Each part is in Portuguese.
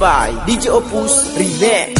By DJ Opus Remix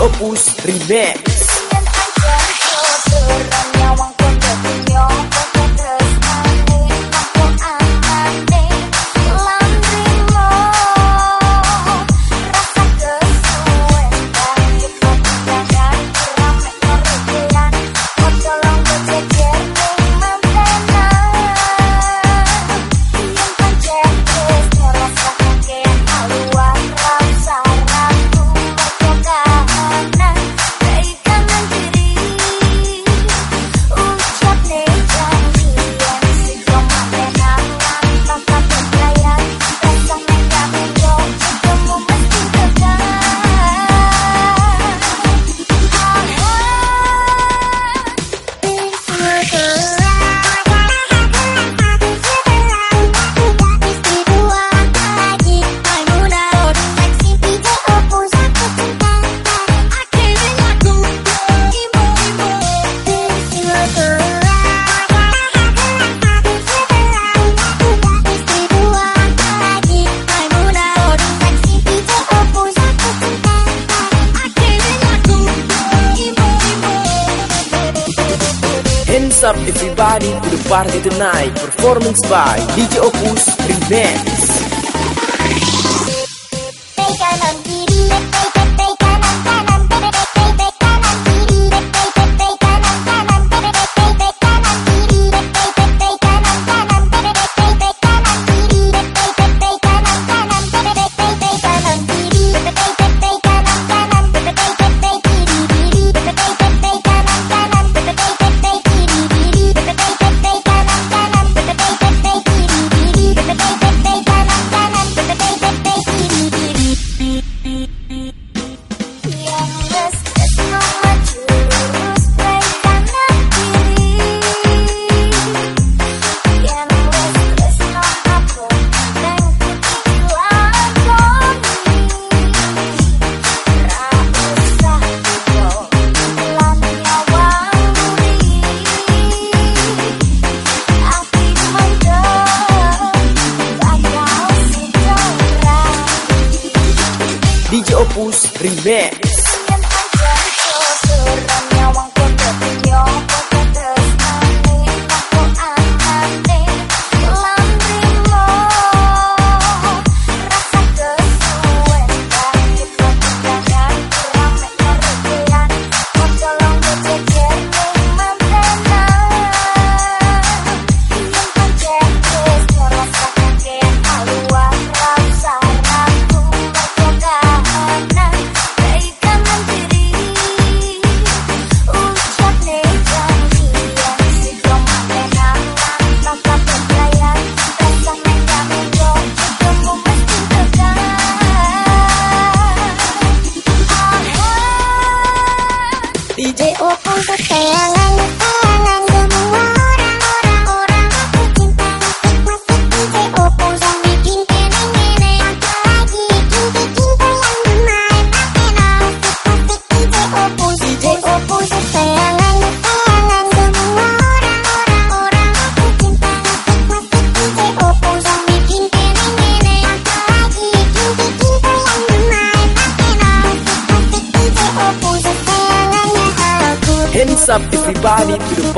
Opus Remix by DJ Opus Remix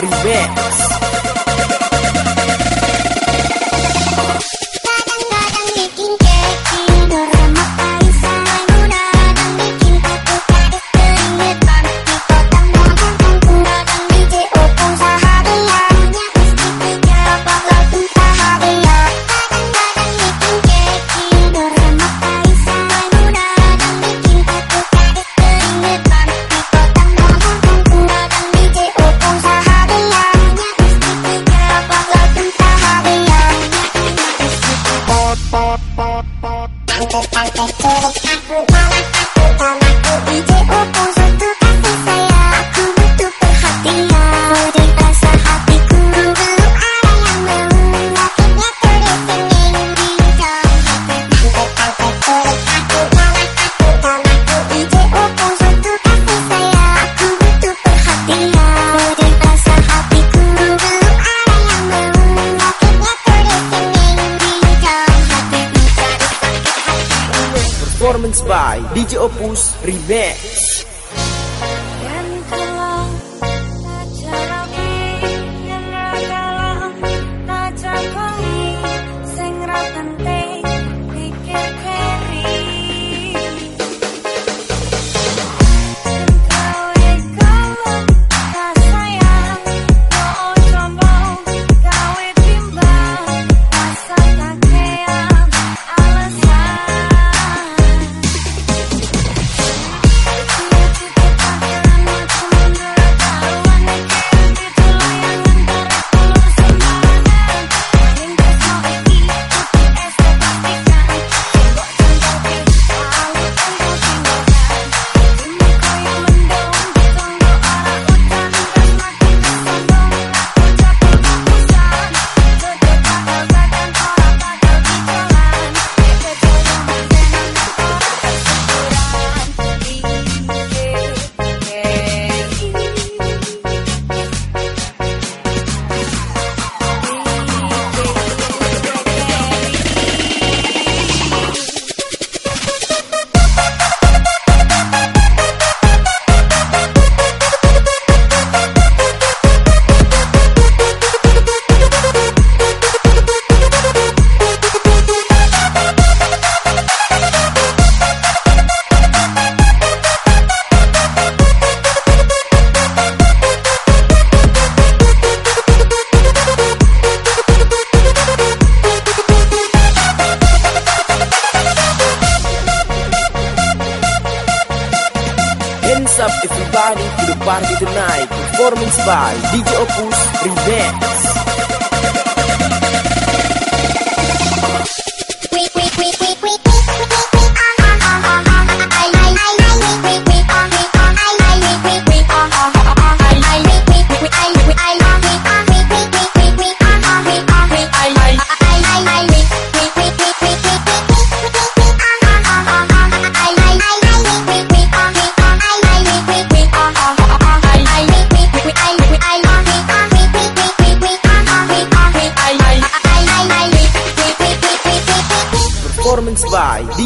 Remix. Opus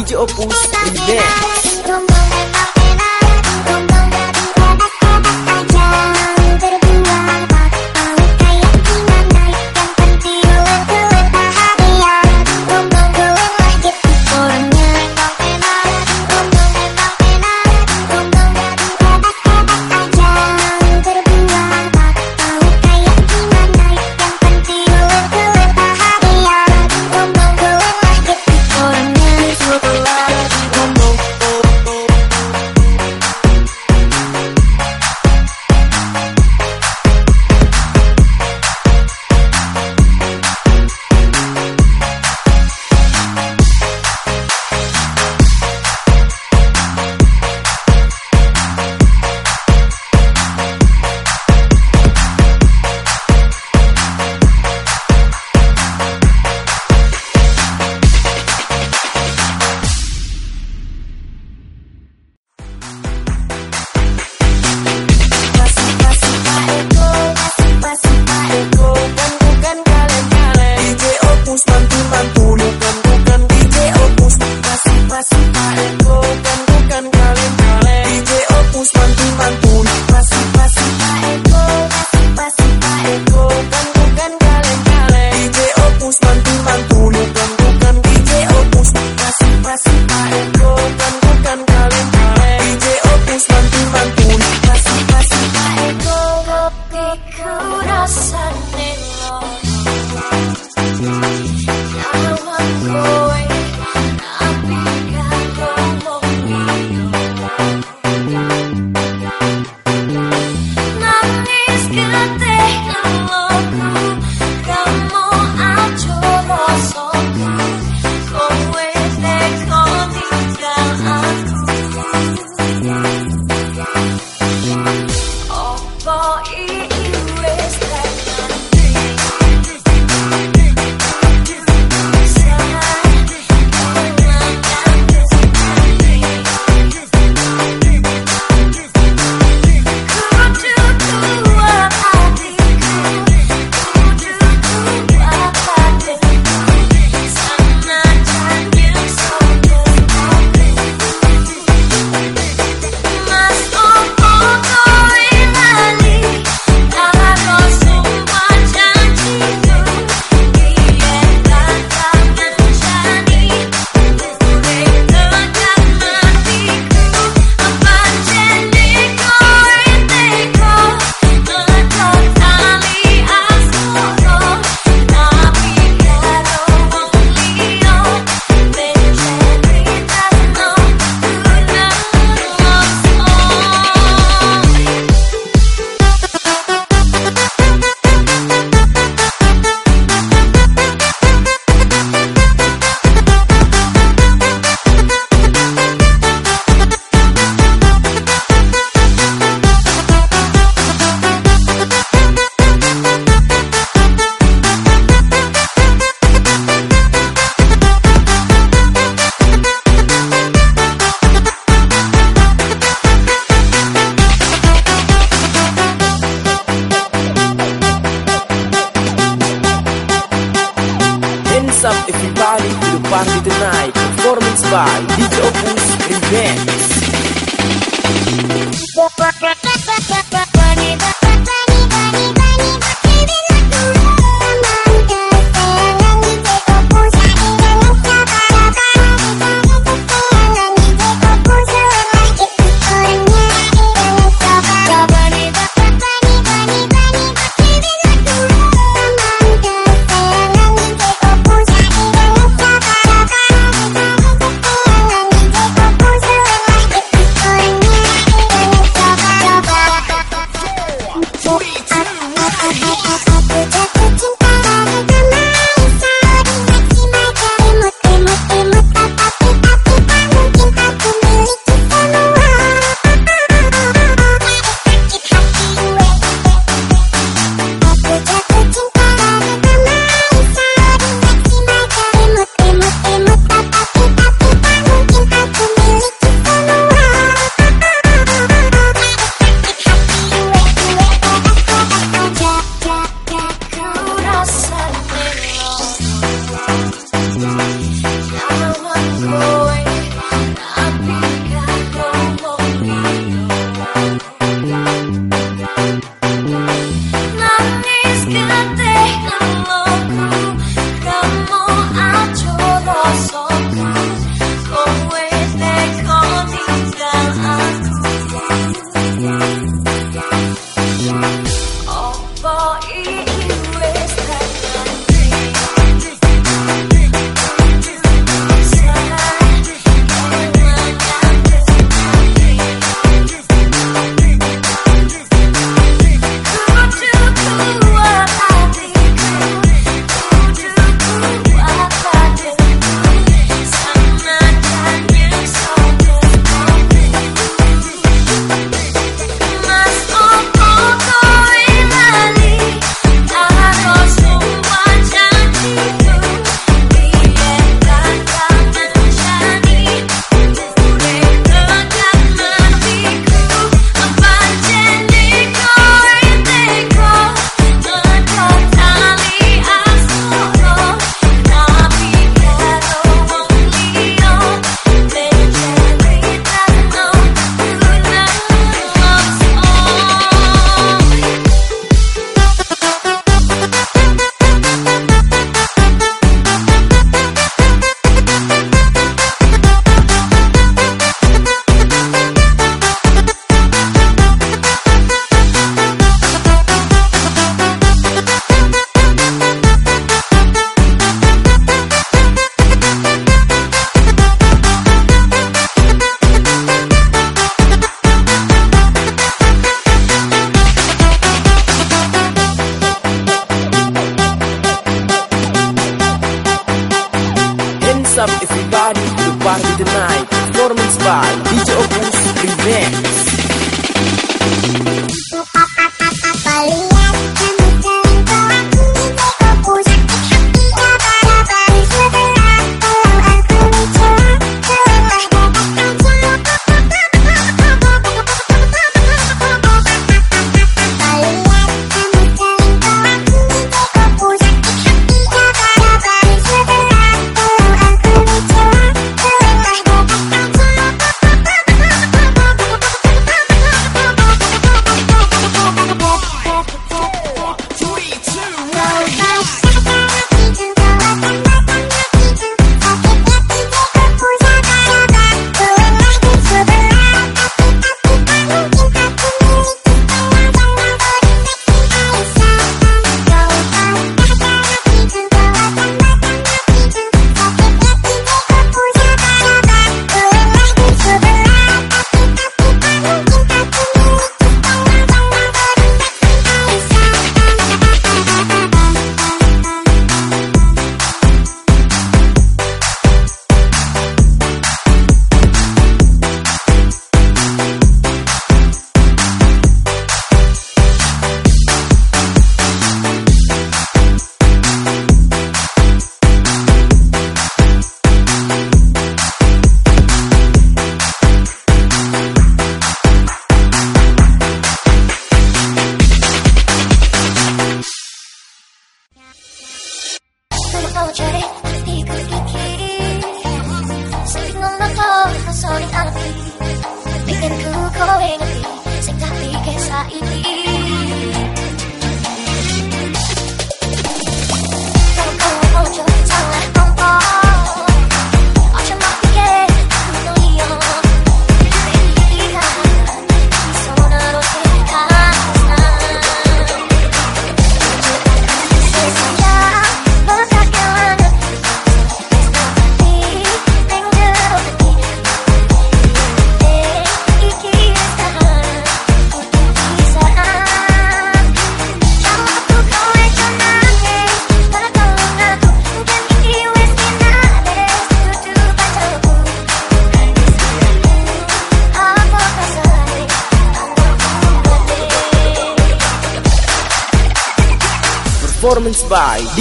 by DJ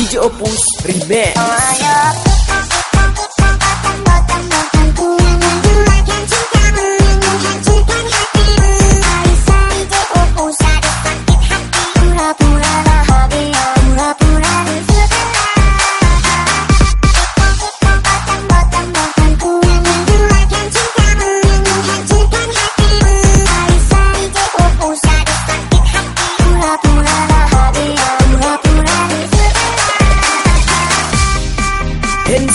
DJ Opus Remix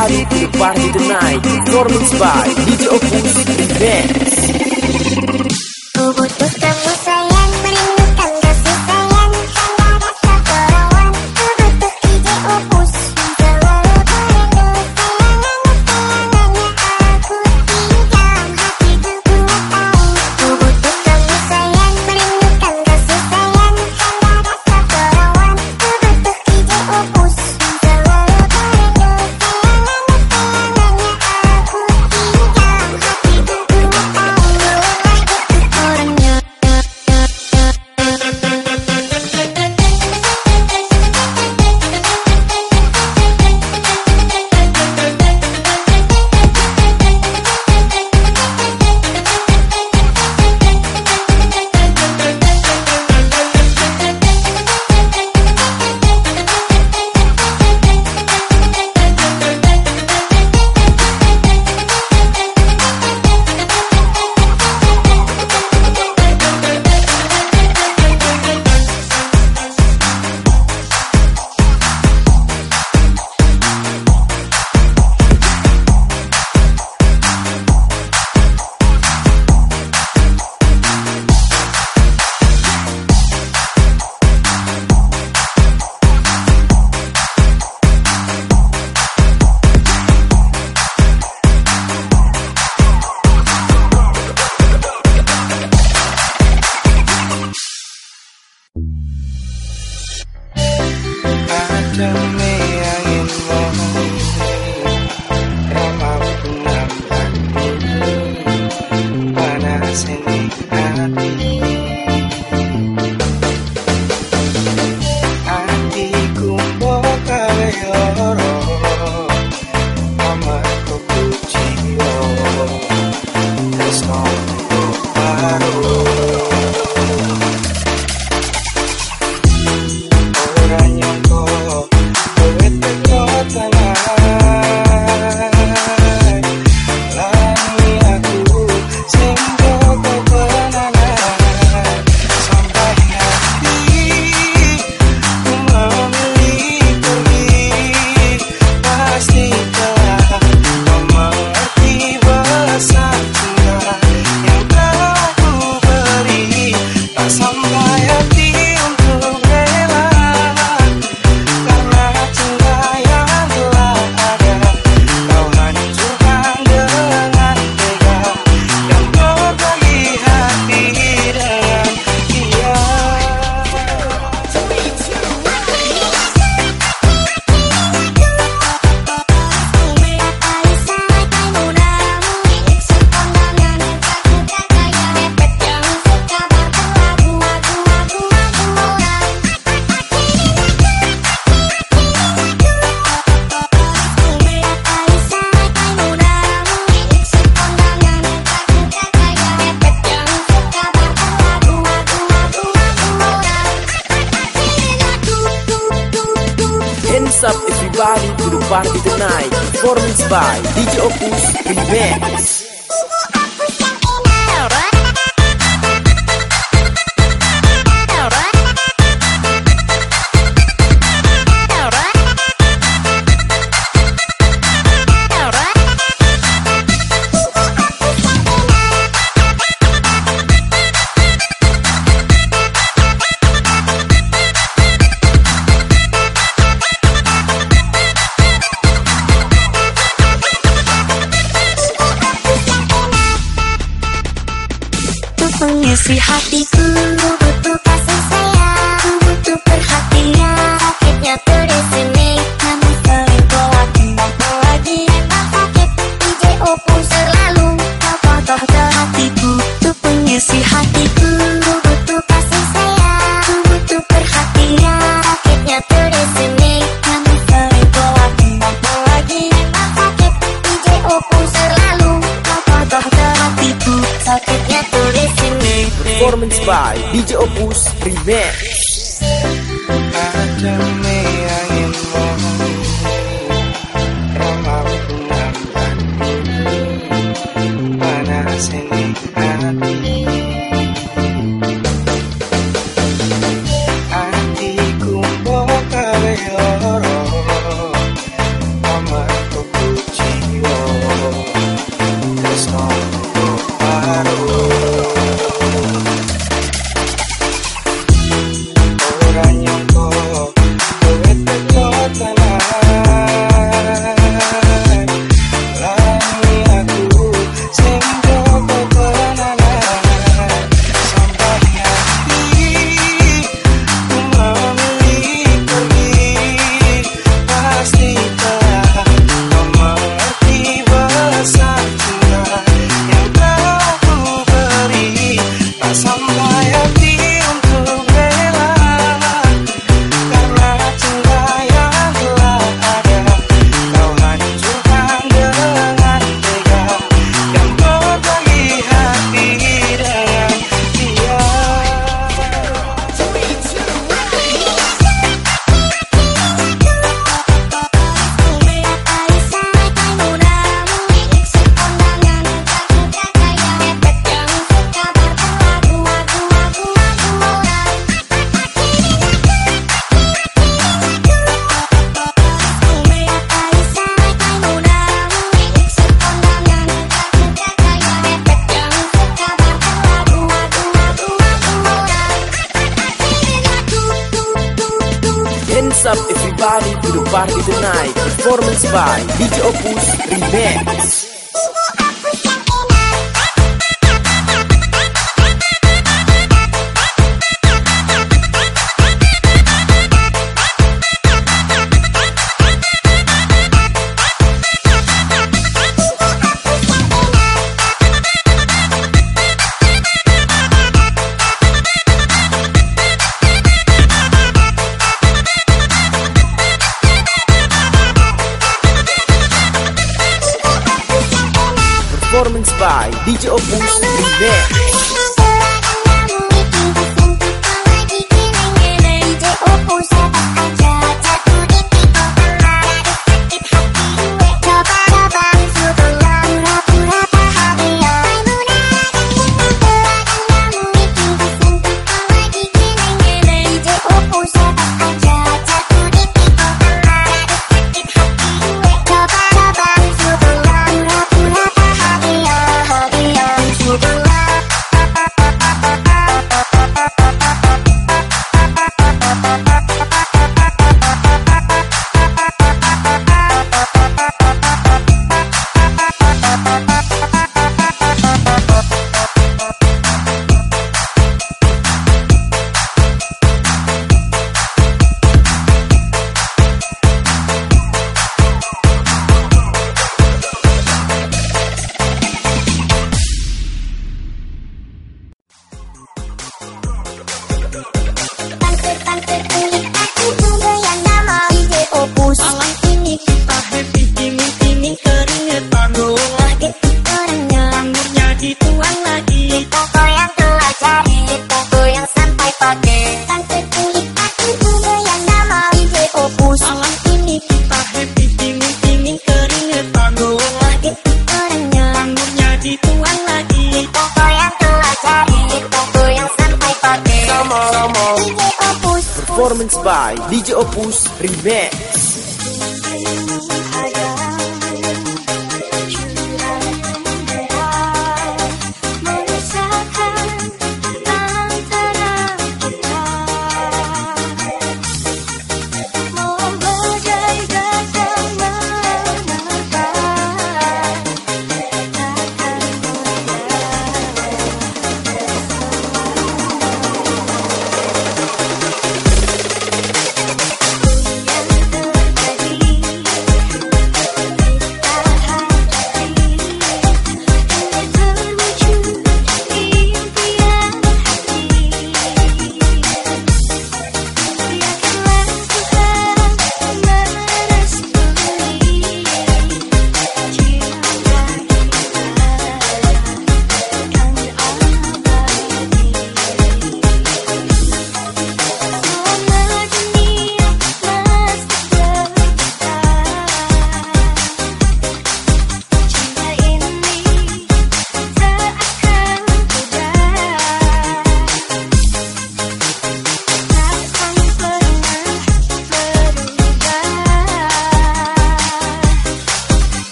Party to Party Tonight, performance by DJ Opus Event.